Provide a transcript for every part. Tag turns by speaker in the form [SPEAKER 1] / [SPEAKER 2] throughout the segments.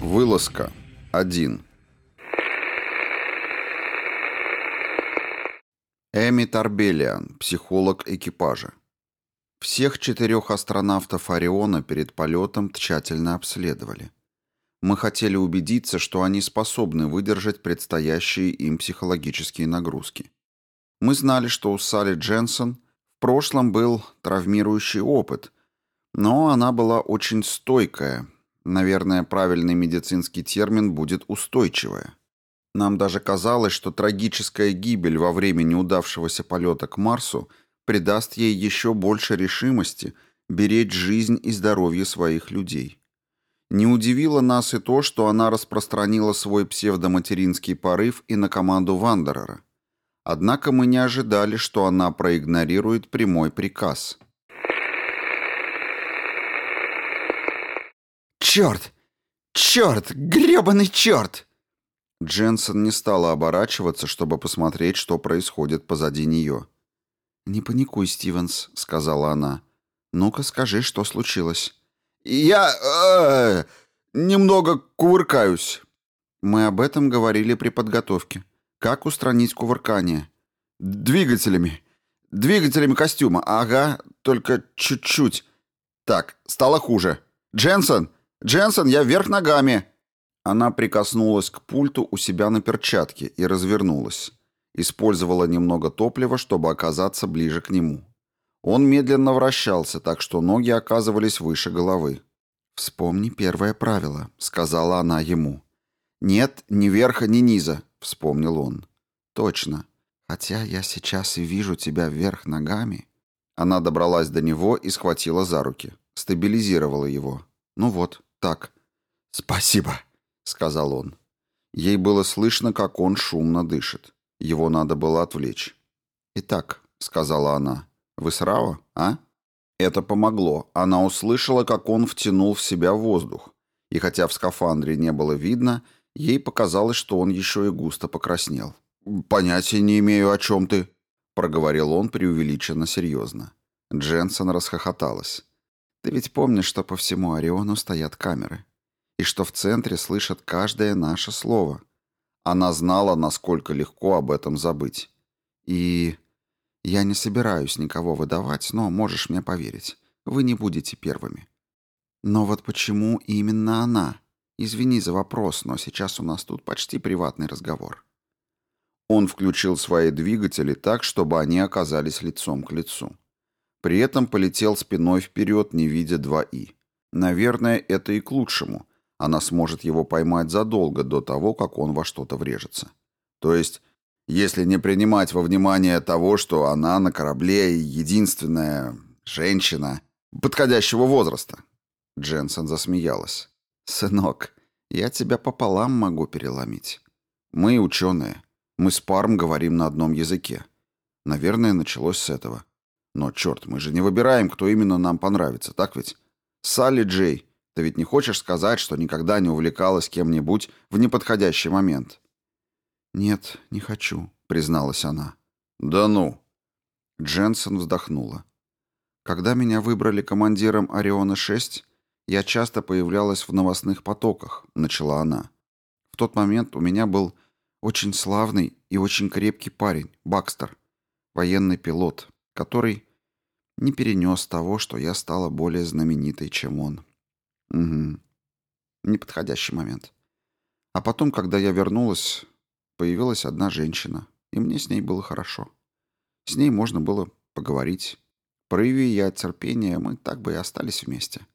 [SPEAKER 1] Вылазка. 1. Эми Тарбелиан, психолог экипажа. Всех четырех астронавтов Ориона перед полетом тщательно обследовали. Мы хотели убедиться, что они способны выдержать предстоящие им психологические нагрузки. Мы знали, что у Салли Дженсон в прошлом был травмирующий опыт, но она была очень стойкая, наверное, правильный медицинский термин будет устойчивая. Нам даже казалось, что трагическая гибель во время неудавшегося полета к Марсу придаст ей еще больше решимости беречь жизнь и здоровье своих людей. Не удивило нас и то, что она распространила свой псевдоматеринский порыв и на команду Вандерера. Однако мы не ожидали, что она проигнорирует прямой приказ.
[SPEAKER 2] «Черт! Черт! гребаный черт!»
[SPEAKER 1] Дженсен не стала оборачиваться, чтобы посмотреть, что происходит позади нее.
[SPEAKER 2] «Не паникуй, Стивенс», — сказала она. «Ну-ка скажи, что случилось».
[SPEAKER 3] «Я... Э, немного кувыркаюсь».
[SPEAKER 2] Мы об этом говорили при подготовке. Как устранить кувыркание?
[SPEAKER 3] Двигателями. Двигателями костюма. Ага, только чуть-чуть. Так, стало хуже. Дженсен! Дженсен, я вверх ногами!»
[SPEAKER 1] Она прикоснулась к пульту у себя на перчатке и развернулась. Использовала немного топлива, чтобы оказаться ближе к нему. Он медленно вращался, так что ноги оказывались выше головы.
[SPEAKER 2] «Вспомни первое правило», — сказала она ему.
[SPEAKER 3] «Нет ни верха, ни низа», — вспомнил он.
[SPEAKER 2] «Точно. Хотя я сейчас и вижу тебя вверх ногами».
[SPEAKER 1] Она добралась до него и схватила за руки. Стабилизировала его. «Ну вот, так».
[SPEAKER 3] «Спасибо», — сказал он.
[SPEAKER 1] Ей было слышно, как он шумно дышит. Его надо было отвлечь.
[SPEAKER 2] «Итак», — сказала она, вы с Рао, а?
[SPEAKER 1] Это помогло. Она услышала, как он втянул в себя воздух. И хотя в скафандре не было видно, ей показалось, что он еще и густо покраснел.
[SPEAKER 3] «Понятия не имею, о чем ты», — проговорил он преувеличенно серьезно.
[SPEAKER 1] Дженсен расхохоталась.
[SPEAKER 2] «Ты ведь помнишь, что по всему Ориону стоят камеры, и что в центре слышат каждое наше слово?»
[SPEAKER 1] Она знала, насколько легко об этом забыть.
[SPEAKER 2] «И я не собираюсь никого выдавать, но можешь мне поверить, вы не будете первыми. Но вот почему именно она? Извини за вопрос, но сейчас у нас тут почти приватный разговор.
[SPEAKER 1] Он включил свои двигатели так, чтобы они оказались лицом к лицу. При этом полетел спиной вперед, не видя 2И. Наверное, это и к лучшему. Она сможет его поймать задолго до того, как он во что-то врежется. То есть если не принимать во внимание того, что она на корабле единственная женщина подходящего возраста. Дженсен засмеялась.
[SPEAKER 2] «Сынок, я тебя пополам могу переломить.
[SPEAKER 1] Мы ученые. Мы с Парм говорим на одном языке. Наверное, началось с этого. Но, черт, мы же не выбираем, кто именно нам понравится, так ведь? Салли Джей, ты ведь не хочешь сказать, что никогда не увлекалась кем-нибудь в неподходящий момент?»
[SPEAKER 2] «Нет, не хочу», — призналась она.
[SPEAKER 1] «Да ну!»
[SPEAKER 2] Дженсен вздохнула. «Когда меня выбрали командиром Ориона-6, я часто появлялась в новостных потоках», — начала она. «В тот момент у меня был очень славный и очень крепкий парень, Бакстер, военный пилот, который не перенес того, что я стала более знаменитой, чем он. Угу. Неподходящий момент. А потом, когда я вернулась, Появилась одна женщина, и мне с ней было хорошо. С ней можно было поговорить. Прояви я терпение, мы так бы и остались вместе.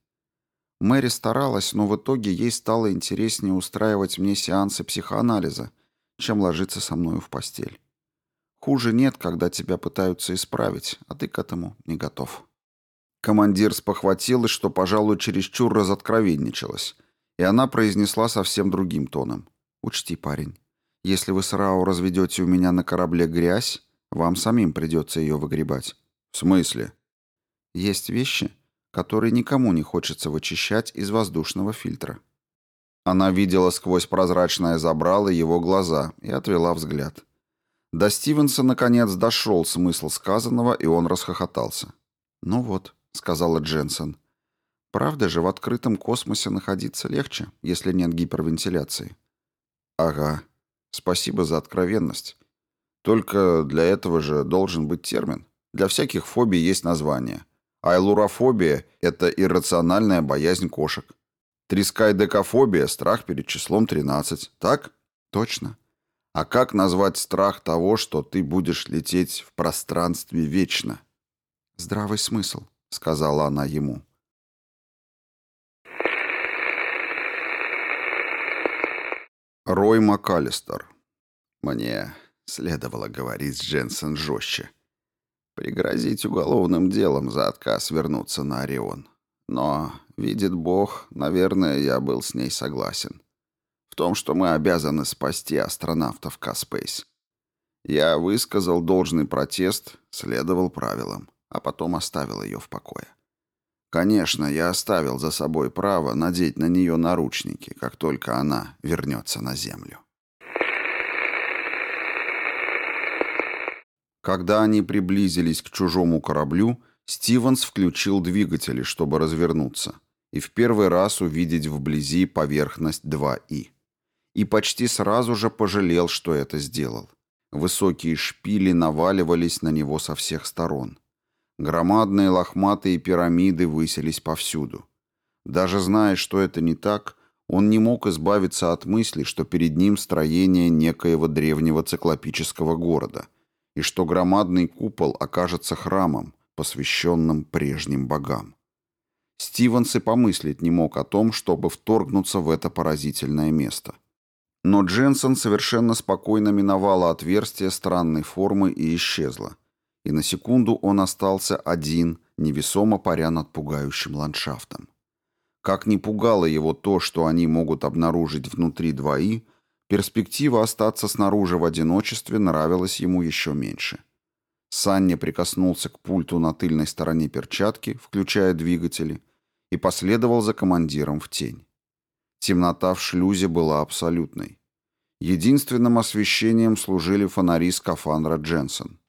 [SPEAKER 2] Мэри старалась, но в итоге ей стало интереснее устраивать мне сеансы психоанализа, чем ложиться со мною в постель. Хуже нет, когда тебя пытаются исправить, а ты к этому не готов.
[SPEAKER 1] Командир спохватилась, что, пожалуй, чересчур разоткровенничалась, и она произнесла совсем другим тоном.
[SPEAKER 2] «Учти, парень, если вы с Рао разведете у меня на корабле грязь, вам самим придется ее выгребать.
[SPEAKER 1] В смысле?
[SPEAKER 2] Есть вещи, которые никому не хочется вычищать из воздушного фильтра.
[SPEAKER 1] Она видела сквозь прозрачное забрало его глаза и отвела взгляд. До Стивенса наконец дошел смысл сказанного, и он расхохотался. «Ну вот», — сказала Дженсен. «Правда же, в открытом космосе находиться легче, если нет гипервентиляции?» «Ага. Спасибо за откровенность. Только для этого же должен быть термин. Для всяких фобий есть название. Айлурофобия – это иррациональная боязнь кошек. Трискайдекофобия – страх перед числом 13. Так? Точно. А как назвать страх того, что ты будешь лететь в пространстве вечно? Здравый смысл, сказала она ему. Рой МакАлистер. Мне следовало говорить с Дженсен жестче. Пригрозить уголовным делом за отказ вернуться на Орион. Но, видит Бог, наверное, я был с ней согласен. В том, что мы обязаны спасти астронавтов Каспейс. Я высказал должный протест, следовал правилам, а потом оставил ее в покое. Конечно, я оставил за собой право надеть на нее наручники, как только она вернется на Землю. Когда они приблизились к чужому кораблю, Стивенс включил двигатели, чтобы развернуться, и в первый раз увидеть вблизи поверхность 2И. И почти сразу же пожалел, что это сделал. Высокие шпили наваливались на него со всех сторон. Громадные лохматые пирамиды высились повсюду. Даже зная, что это не так, он не мог избавиться от мысли, что перед ним строение некоего древнего циклопического города, и что громадный купол окажется храмом, посвященным прежним богам. Стивенс и помыслить не мог о том, чтобы вторгнуться в это поразительное место. Но Дженсен совершенно спокойно миновала отверстие странной формы и исчезла. И на секунду он остался один, невесомо паря над пугающим ландшафтом. Как ни пугало его то, что они могут обнаружить внутри двои, перспектива остаться снаружи в одиночестве нравилась ему еще меньше. Санни прикоснулся к пульту на тыльной стороне перчатки, включая двигатели, и последовал за командиром в тень. Темнота в шлюзе была абсолютной. Единственным освещением служили фонари скафандра Дженсен.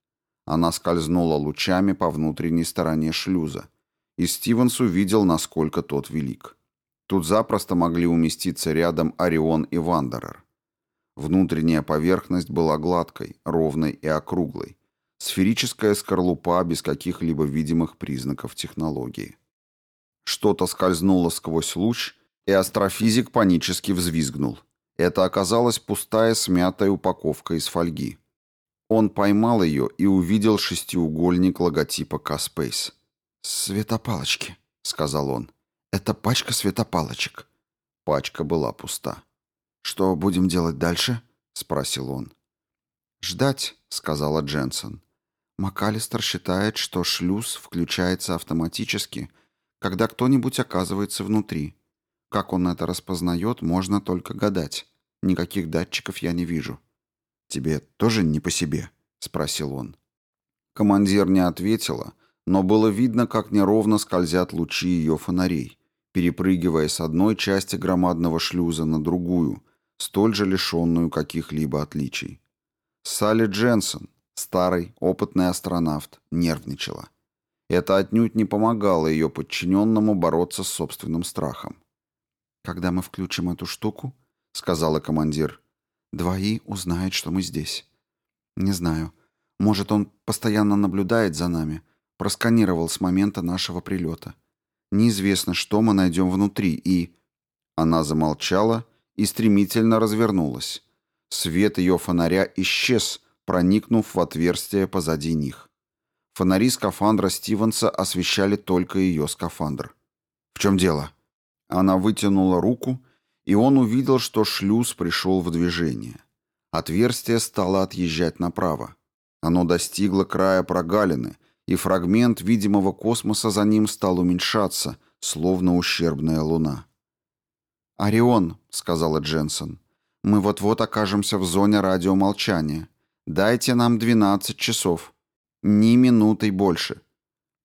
[SPEAKER 1] Она скользнула лучами по внутренней стороне шлюза, и Стивенс увидел, насколько тот велик. Тут запросто могли уместиться рядом Орион и Вандерер. Внутренняя поверхность была гладкой, ровной и округлой, Сферическая скорлупа без каких-либо видимых признаков технологии. Что-то скользнуло сквозь луч, и астрофизик панически взвизгнул. Это оказалась пустая смятая упаковка из фольги. Он поймал ее и увидел шестиугольник логотипа К-Space. «Светопалочки», — сказал он. «Это пачка светопалочек». Пачка была пуста. «Что будем делать дальше?» — спросил он. «Ждать», — сказала Дженсен. МакАлистер считает, что шлюз включается автоматически, когда кто-нибудь оказывается внутри. Как он это распознает, можно только гадать. Никаких датчиков я не вижу. «Тебе тоже не по себе?» — спросил он. Командир не ответила, но было видно, как неровно скользят лучи ее фонарей, перепрыгивая с одной части громадного шлюза на другую, столь же лишенную каких-либо отличий. Салли Дженсен, Старый, опытный астронавт нервничала. Это отнюдь не помогало ее подчиненному бороться с собственным страхом. «Когда мы включим эту штуку, — сказала командир, — двои узнают, что мы здесь. Не знаю. Может, он постоянно наблюдает за нами, просканировал с момента нашего прилета. Неизвестно, что мы найдем внутри, и...» Она замолчала и стремительно развернулась. Свет ее фонаря исчез, проникнув в отверстие позади них. Фонари скафандра Стивенса освещали только ее скафандр. «В чем дело?» Она вытянула руку, и он увидел, что шлюз пришел в движение. Отверстие стало отъезжать направо. Оно достигло края прогалины, и фрагмент видимого космоса за ним стал уменьшаться, словно ущербная луна. «Орион», — сказала Дженсен, — «мы вот-вот окажемся в зоне радиомолчания. Дайте нам 12 часов. Ни минутой больше.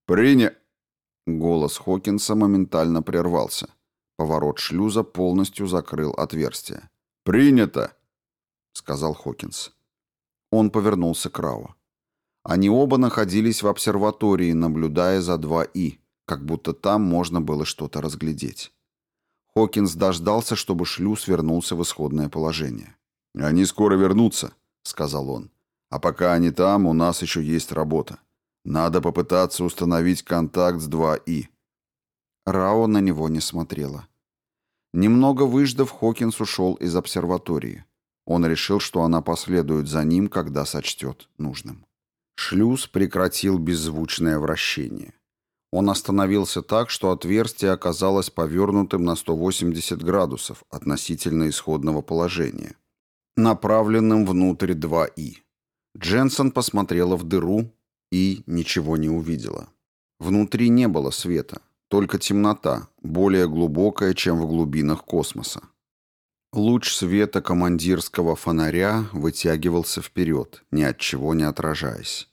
[SPEAKER 1] Приня... Голос Хокинса моментально прервался. Поворот шлюза полностью закрыл отверстие. «Принято!» — сказал Хокинс. Он повернулся к Рау. Они оба находились в обсерватории, наблюдая за 2И, как будто там можно было что-то разглядеть. Хокинс дождался, чтобы шлюз вернулся в исходное положение.
[SPEAKER 2] «Они скоро вернутся», — сказал он. «А пока они там, у нас еще есть работа. Надо попытаться установить контакт с 2И».
[SPEAKER 1] Рао на него не смотрела. Немного выждав, Хокинс ушел из обсерватории. Он решил, что она последует за ним, когда сочтет нужным. Шлюз прекратил беззвучное вращение. Он остановился так, что отверстие оказалось повернутым на 180 градусов относительно исходного положения, направленным внутрь 2И. Дженсон посмотрела в дыру и ничего не увидела. Внутри не было света, только темнота, более глубокая, чем в глубинах космоса. Луч света командирского фонаря вытягивался вперед, ни от чего не отражаясь.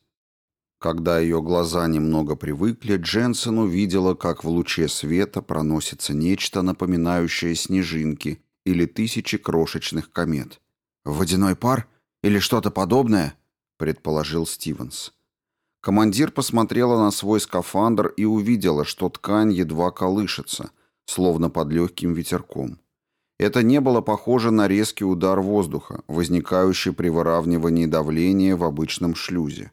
[SPEAKER 1] Когда ее глаза немного привыкли, Дженсен увидела, как в луче света проносится нечто, напоминающее снежинки или тысячи крошечных комет. «Водяной пар? Или что-то подобное?» — предположил Стивенс. Командир посмотрела на свой скафандр и увидела, что ткань едва колышется, словно под легким ветерком. Это не было похоже на резкий удар воздуха, возникающий при выравнивании давления в обычном шлюзе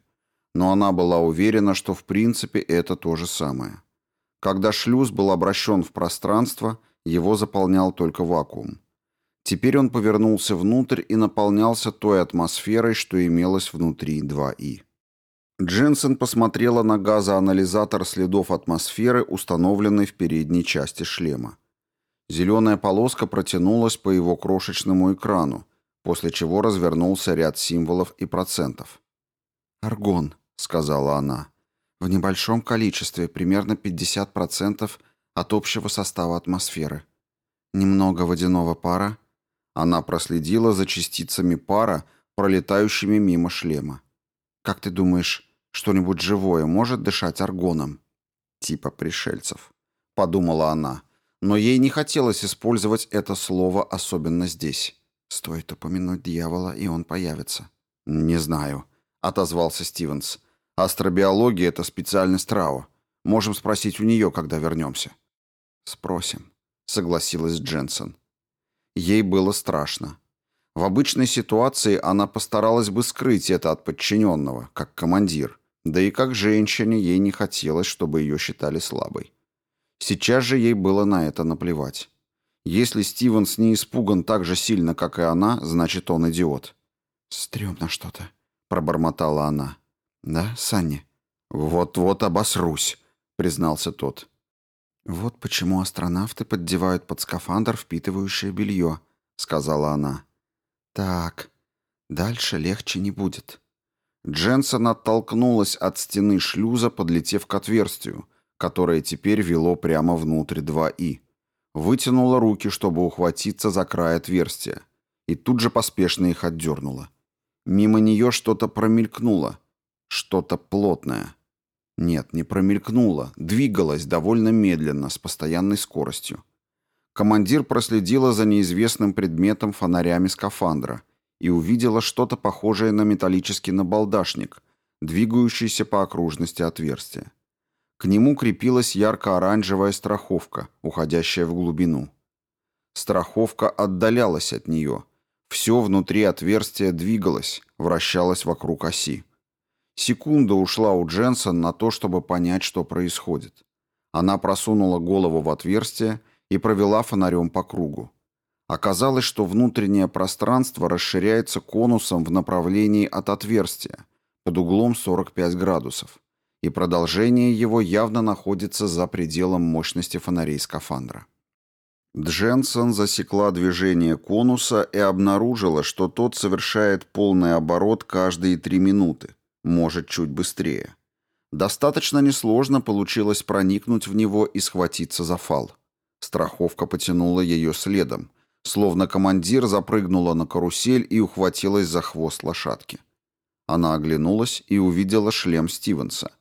[SPEAKER 1] но она была уверена, что в принципе это то же самое. Когда шлюз был обращен в пространство, его заполнял только вакуум. Теперь он повернулся внутрь и наполнялся той атмосферой, что имелось внутри 2И. Дженсен посмотрела на газоанализатор следов атмосферы, установленный в передней части шлема. Зеленая полоска протянулась по его крошечному экрану, после чего развернулся ряд символов и процентов. «Аргон», — сказала она. «В небольшом количестве, примерно 50% от общего состава атмосферы. Немного водяного пара». Она проследила за частицами пара, пролетающими мимо шлема. «Как ты думаешь, что-нибудь живое может дышать аргоном?» «Типа пришельцев», — подумала она. Но ей не хотелось использовать это слово, особенно здесь. Стоит упомянуть дьявола, и он появится. «Не знаю», — отозвался Стивенс. Астробиология — это специальность Рао. Можем спросить у нее, когда вернемся». «Спросим», — согласилась Дженсен. Ей было страшно. В обычной ситуации она постаралась бы скрыть это от подчиненного, как командир. Да и как женщине ей не хотелось, чтобы ее считали слабой. Сейчас же ей было на это наплевать. Если Стивенс не испуган так же сильно, как и она, значит, он идиот. «Стремно что-то», — пробормотала она. «Да, Санни?» «Вот-вот обосрусь», — признался тот. «Вот почему астронавты поддевают под скафандр впитывающее белье», — сказала она. «Так, дальше легче не будет». Дженсен оттолкнулась от стены шлюза, подлетев к отверстию, которое теперь вело прямо внутрь 2И. Вытянула руки, чтобы ухватиться за край отверстия, и тут же поспешно их отдернула. Мимо нее что-то промелькнуло — что-то плотное. Нет, не промелькнуло, двигалось довольно медленно, с постоянной скоростью. Командир проследила за неизвестным предметом фонарями скафандра и увидела что-то похожее на металлический набалдашник, двигающийся по окружности отверстия. К нему крепилась ярко-оранжевая страховка, уходящая в глубину. Страховка отдалялась от нее. Все внутри отверстия двигалось, вращалось вокруг оси. Секунда ушла у Дженсен на то, чтобы понять, что происходит. Она просунула голову в отверстие и провела фонарем по кругу. Оказалось, что внутреннее пространство расширяется конусом в направлении от отверстия под углом 45 градусов, и продолжение его явно находится за пределом мощности фонарей скафандра. Дженсен засекла движение конуса и обнаружила, что тот совершает полный оборот каждые три минуты, может, чуть быстрее. Достаточно несложно получилось проникнуть в него и схватиться за фал. Страховка потянула ее следом, словно командир запрыгнула на карусель и ухватилась за хвост лошадки. Она оглянулась и увидела шлем Стивенса.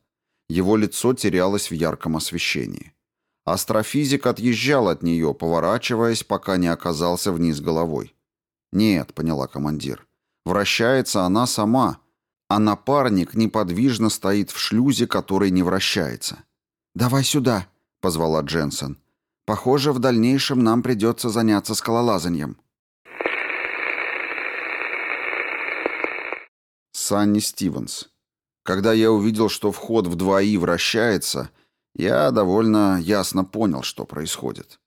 [SPEAKER 1] Его лицо терялось в ярком освещении. Астрофизик отъезжал от нее, поворачиваясь, пока не оказался вниз головой. «Нет», — поняла командир, Вращается она сама, а напарник неподвижно стоит в шлюзе, который не вращается. «Давай сюда», — позвала Дженсен. «Похоже, в дальнейшем нам придется заняться скалолазанием».
[SPEAKER 2] Санни Стивенс. Когда я увидел, что вход в 2И вращается, я довольно ясно понял, что происходит.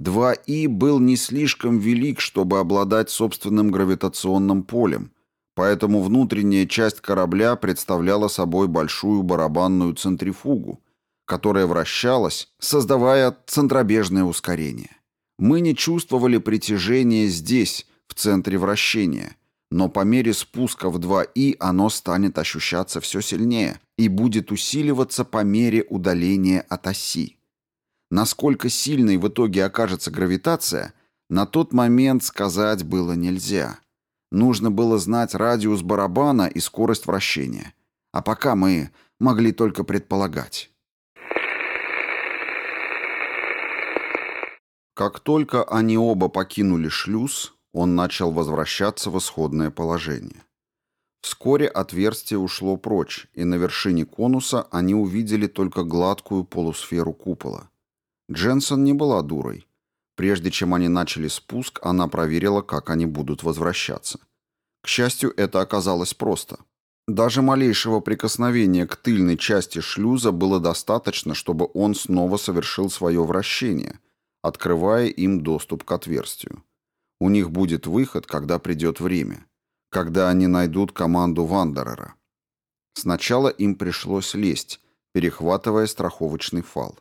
[SPEAKER 2] 2И был не слишком велик, чтобы обладать собственным гравитационным полем, поэтому внутренняя часть корабля представляла собой большую барабанную центрифугу, которая вращалась, создавая центробежное ускорение. Мы не чувствовали притяжения здесь, в центре вращения, но по мере спуска в 2И оно станет ощущаться все сильнее и будет усиливаться по мере удаления от оси. Насколько сильной в итоге окажется гравитация, на тот момент сказать было нельзя. Нужно было знать радиус барабана и скорость вращения. А пока мы могли только предполагать. Как только они оба покинули шлюз, он начал возвращаться в исходное положение. Вскоре отверстие ушло прочь, и на вершине конуса они увидели только гладкую полусферу купола. Дженсон не была дурой. Прежде чем они начали спуск, она проверила, как они будут возвращаться. К счастью, это оказалось просто. Даже малейшего прикосновения к тыльной части шлюза было достаточно, чтобы он снова совершил свое вращение, открывая им доступ к отверстию. У них будет выход, когда придет время, когда они найдут команду Вандерера. Сначала им пришлось лезть, перехватывая страховочный фал.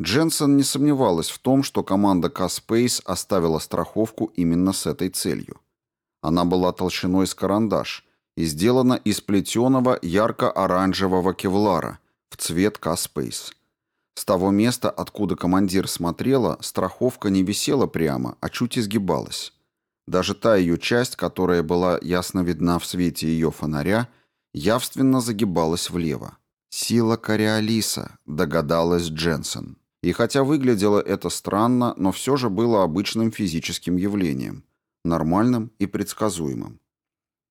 [SPEAKER 2] Дженсен не сомневалась в том, что команда К-Спейс оставила страховку именно с этой целью. Она была толщиной с карандаш и сделана из плетеного ярко-оранжевого кевлара в цвет К-Спейс. С того места, откуда командир смотрела, страховка не висела прямо, а чуть изгибалась. Даже та ее часть, которая была ясно видна в свете ее фонаря, явственно загибалась влево. «Сила Кориолиса», — догадалась Дженсен. И хотя выглядело это странно, но все же было обычным физическим явлением, нормальным и предсказуемым.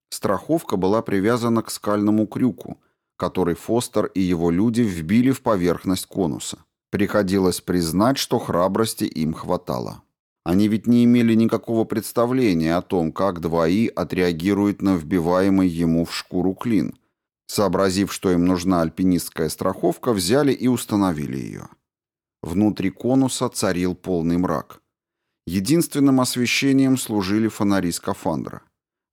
[SPEAKER 2] Страховка была привязана к скальному крюку — который Фостер и его люди вбили в поверхность конуса. Приходилось признать, что храбрости им хватало. Они ведь не имели никакого представления о том, как 2И отреагирует на вбиваемый ему в шкуру клин. Сообразив, что им нужна альпинистская страховка, взяли и установили ее. Внутри конуса царил полный мрак. Единственным освещением служили фонари скафандра.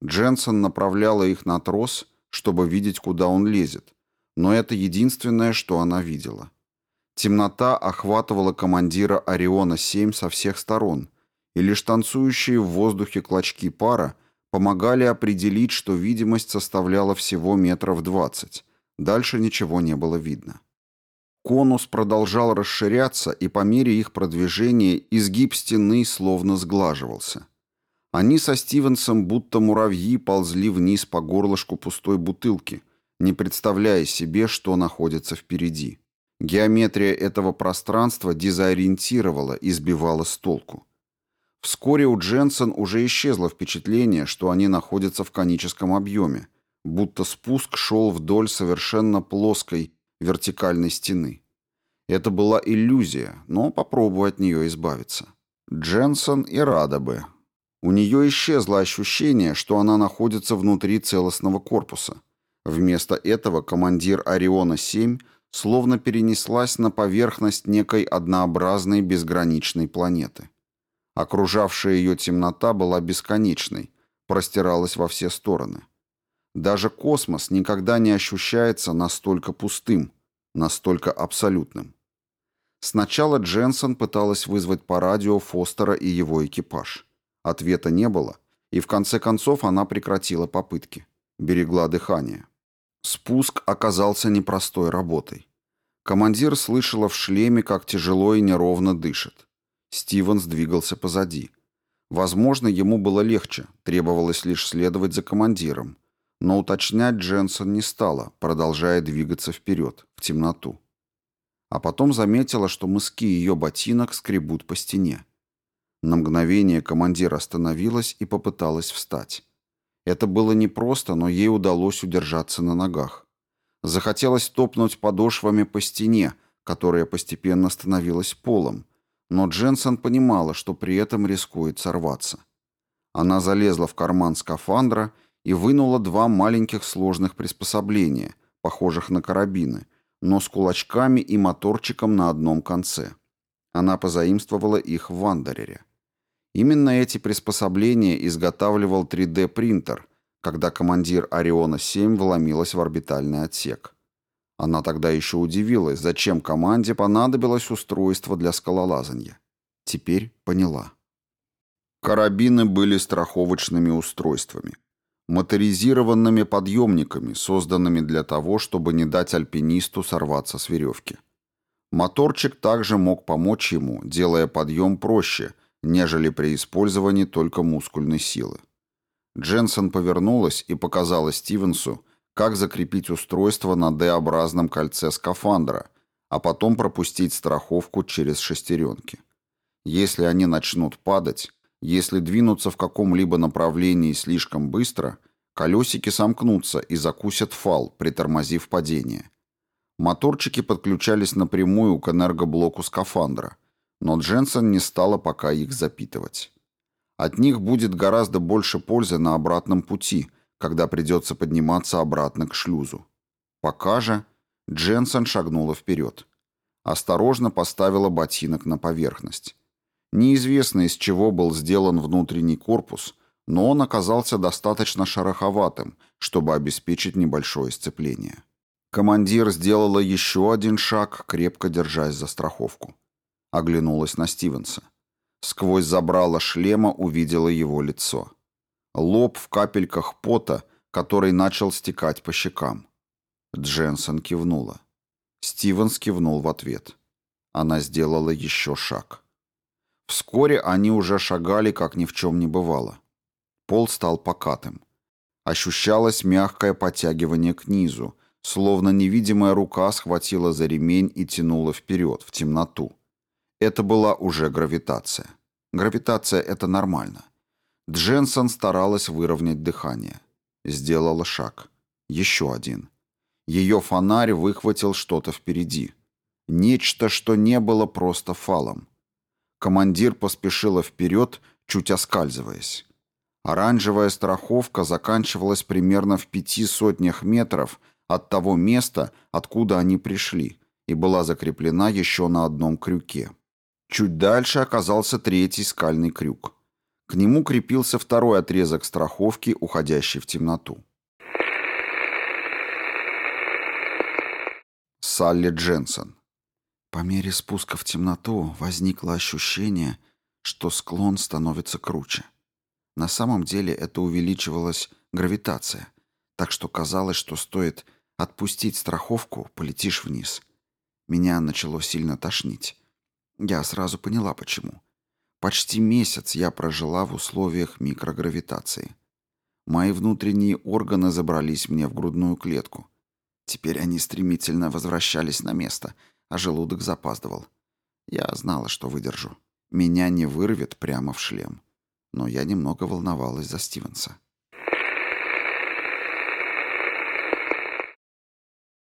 [SPEAKER 2] Дженсен направляла их на трос, чтобы видеть, куда он лезет, но это единственное, что она видела. Темнота охватывала командира Ориона-7 со всех сторон, и лишь танцующие в воздухе клочки пара помогали определить, что видимость составляла всего метров двадцать. Дальше ничего не было видно. Конус продолжал расширяться, и по мере их продвижения изгиб стены словно сглаживался. Они со Стивенсом будто муравьи ползли вниз по горлышку пустой бутылки, не представляя себе, что находится впереди. Геометрия этого пространства дезориентировала и сбивала с толку. Вскоре у Дженсен уже исчезло впечатление, что они находятся в коническом объеме, будто спуск шел вдоль совершенно плоской вертикальной стены. Это была иллюзия, но попробую от нее избавиться. Дженсен и рада бы, у нее исчезло ощущение, что она находится внутри целостного корпуса. Вместо этого командир Ориона-7 словно перенеслась на поверхность некой однообразной безграничной планеты. Окружавшая ее темнота была бесконечной, простиралась во все стороны. Даже космос никогда не ощущается настолько пустым, настолько абсолютным. Сначала Дженсен пыталась вызвать по радио Фостера и его экипаж. Ответа не было, и в конце концов она прекратила попытки. Берегла дыхание. Спуск оказался непростой работой. Командир слышала в шлеме, как тяжело и неровно дышит. Стивенс двигался позади. Возможно, ему было легче, требовалось лишь следовать за командиром. Но уточнять Дженсон не стала, продолжая двигаться вперед, в темноту. А потом заметила, что мыски ее ботинок скребут по стене. На мгновение командир остановилась и попыталась встать.
[SPEAKER 1] Это было непросто, но ей удалось удержаться на ногах. Захотелось топнуть подошвами по стене, которая постепенно становилась полом, но Дженсен понимала, что при этом рискует сорваться. Она залезла в карман скафандра и вынула два маленьких сложных приспособления, похожих на карабины, но с кулачками и моторчиком на одном конце. Она позаимствовала их в Вандерере. Именно эти приспособления изготавливал 3D-принтер, когда командир Ориона-7 вломилась в орбитальный отсек. Она тогда еще удивилась, зачем команде понадобилось устройство для скалолазания. Теперь поняла. Карабины были страховочными устройствами. Моторизированными подъемниками, созданными для того, чтобы не дать альпинисту сорваться с веревки. Моторчик также мог помочь ему, делая подъем проще, нежели при использовании только мускульной силы. Дженсен повернулась и показала Стивенсу, как закрепить устройство на D-образном кольце скафандра, а потом пропустить страховку через шестеренки. Если они начнут падать, если двинуться в каком-либо направлении слишком быстро, колесики сомкнутся и закусят фал, притормозив падение. Моторчики подключались напрямую к энергоблоку скафандра, но Дженсен не стала пока их запитывать. От них будет гораздо больше пользы на обратном пути, когда придется подниматься обратно к шлюзу. Пока же Дженсен шагнула вперед. Осторожно поставила ботинок на поверхность. Неизвестно, из чего был сделан внутренний корпус, но он оказался достаточно шероховатым, чтобы обеспечить небольшое сцепление. Командир сделала еще один шаг, крепко держась за страховку. Оглянулась на Стивенса. Сквозь забрало шлема увидела его лицо. Лоб в капельках пота, который начал стекать по щекам. Дженсен кивнула. Стивенс кивнул в ответ. Она сделала еще шаг. Вскоре они уже шагали, как ни в чем не бывало. Пол стал покатым. Ощущалось мягкое подтягивание к низу, словно невидимая рука схватила за ремень и тянула вперед, в темноту. Это была уже гравитация. Гравитация — это нормально. Дженсон старалась выровнять дыхание. Сделала шаг. Еще один. Ее фонарь выхватил что-то впереди. Нечто, что не было просто фалом. Командир поспешила вперед, чуть оскальзываясь. Оранжевая страховка заканчивалась примерно в пяти сотнях метров от того места, откуда они пришли, и была закреплена еще на одном крюке. Чуть дальше оказался третий скальный крюк. К нему крепился второй отрезок страховки, уходящий в темноту. Салли Дженсен. По мере спуска в темноту возникло ощущение, что склон становится круче. На самом деле это увеличивалась гравитация, так что казалось, что стоит отпустить страховку, полетишь вниз. Меня начало сильно тошнить. Я сразу поняла, почему. Почти месяц я прожила в условиях микрогравитации. Мои внутренние органы забрались мне в грудную клетку. Теперь они стремительно возвращались на место, а желудок запаздывал. Я знала, что выдержу. Меня не вырвет прямо в шлем. Но я немного волновалась за Стивенса.